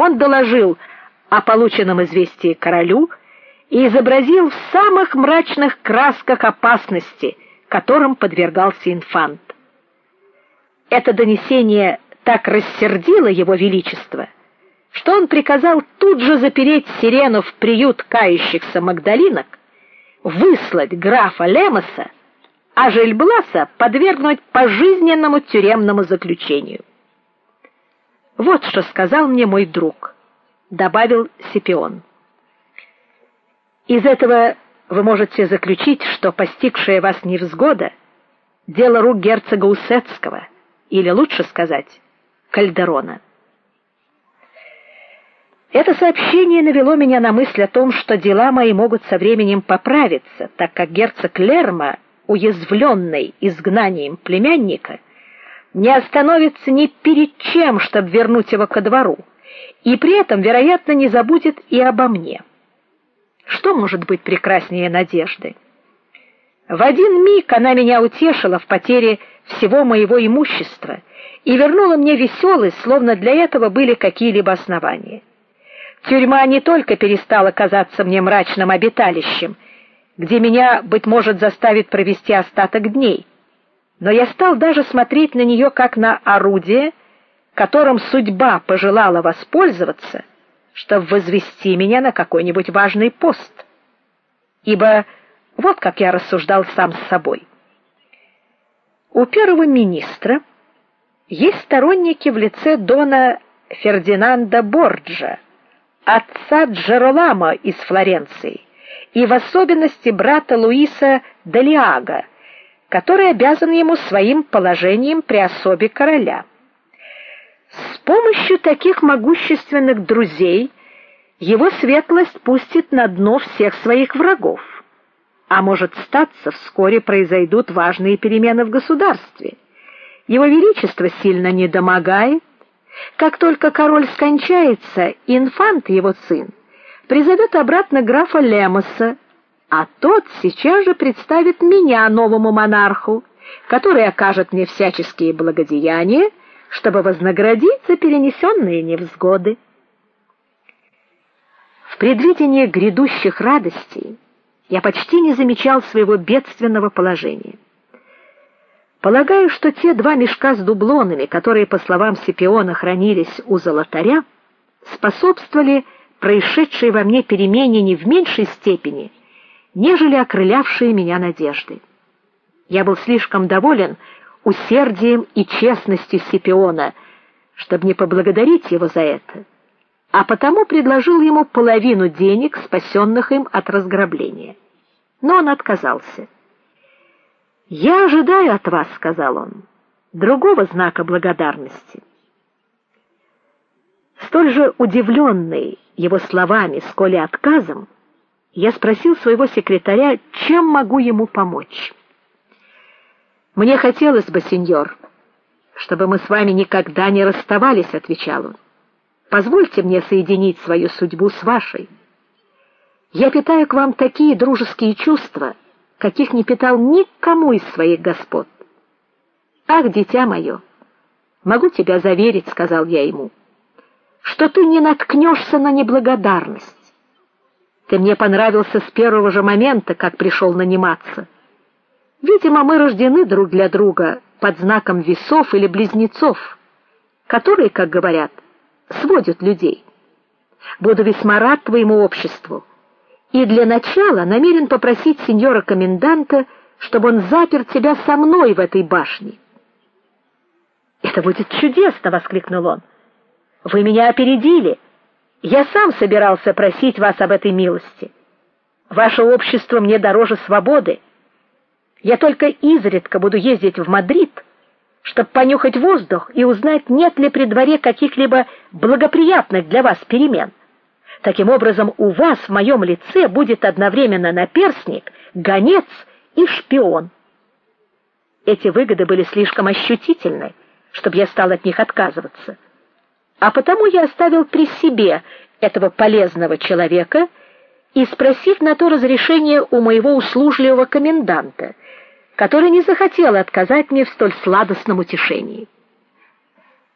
Он доложил о полученном известии королю и изобразил в самых мрачных красках опасности, которым подвергался инфант. Это донесение так рассердило его величество, что он приказал тут же запереть Сирену в приют кающихся магдалинок, выслать графа Лемоса, а Жельбласа подвергнуть пожизненному тюремному заключению. Вот что сказал мне мой друг, добавил Сипион. Из этого вы можете заключить, что постигшая вас невзгода дело рук герцога Усетского, или лучше сказать, Кальдерона. Это сообщение навело меня на мысль о том, что дела мои могут со временем поправиться, так как герцог Лерма, уязвленный изгнанием племянника, не остановится ни перед чем, чтобы вернуть его ко двору, и при этом, вероятно, не забудет и обо мне. Что может быть прекраснее надежды? В один миг она меня утешила в потере всего моего имущества и вернула мне веселость, словно для этого были какие-либо основания. Тюрьма не только перестала казаться мне мрачным обиталищем, где меня быть может заставит провести остаток дней, но я стал даже смотреть на нее как на орудие, которым судьба пожелала воспользоваться, чтобы возвести меня на какой-нибудь важный пост. Ибо вот как я рассуждал сам с собой. У первого министра есть сторонники в лице дона Фердинанда Борджа, отца Джеролама из Флоренции, и в особенности брата Луиса Далиага, который обязан ему своим положением при особе короля. С помощью таких могущественных друзей его светлость пустит на дно всех своих врагов. А может статься, вскоре произойдут важные перемены в государстве. Его величество сильно недомогает. Как только король скончается, инфант его сын призовет обратно графа Лемоса, а тот сейчас же представит меня новому монарху, который окажет мне всяческие благодеяния, чтобы вознаградить за перенесенные невзгоды. В предвидении грядущих радостей я почти не замечал своего бедственного положения. Полагаю, что те два мешка с дублонами, которые, по словам Сипиона, хранились у золотаря, способствовали происшедшей во мне перемене не в меньшей степени, нежели окрылявшие меня надежды. Я был слишком доволен усердием и честностью Сипиона, чтобы не поблагодарить его за это, а потому предложил ему половину денег, спасенных им от разграбления. Но он отказался. "Я ожидаю от вас", сказал он, "другого знака благодарности". Столь же удивленный его словами, сколь и отказом, я спросил своего секретаря, чем могу ему помочь. Мне хотелось бы, сеньор, чтобы мы с вами никогда не расставались, отвечал он. Позвольте мне соединить свою судьбу с вашей. Я питаю к вам такие дружеские чувства, каких не питал никому из своих господ. Ах, дитя мое, могу тебя заверить, сказал я ему, что ты не наткнешься на неблагодарность. Ты мне понравился с первого же момента, как пришел наниматься. Видимо, мы рождены друг для друга под знаком весов или близнецов, которые, как говорят, сводят людей. Буду весьма рад твоему обществу. И для начала намерен попросить сеньора коменданта, чтобы он запер тебя со мной в этой башне. Это будет чудесно, воскликнул он. Вы меня опередили. Я сам собирался просить вас об этой милости. Ваше общество мне дороже свободы. Я только изредка буду ездить в Мадрид, чтобы понюхать воздух и узнать, нет ли при дворе каких-либо благоприятных для вас перемен. Таким образом, у вас в моем лице будет одновременно наперсник, гонец и шпион. Эти выгоды были слишком ощутительны, чтобы я стал от них отказываться. А потому я оставил при себе этого полезного человека и спросив на то разрешение у моего услужливого коменданта, который не захотел отказать мне в столь сладостном утешении.